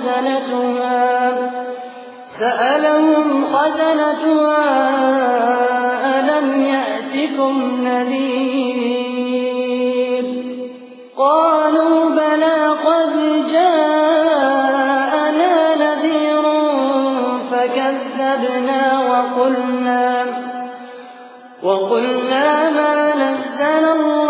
خزنتها. سألهم خزنتها ألم يأتكم نذير؟ قالوا بلى قد جاءنا نذير فكذبنا وقلنا وقلنا ما نزل الله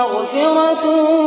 مغفرة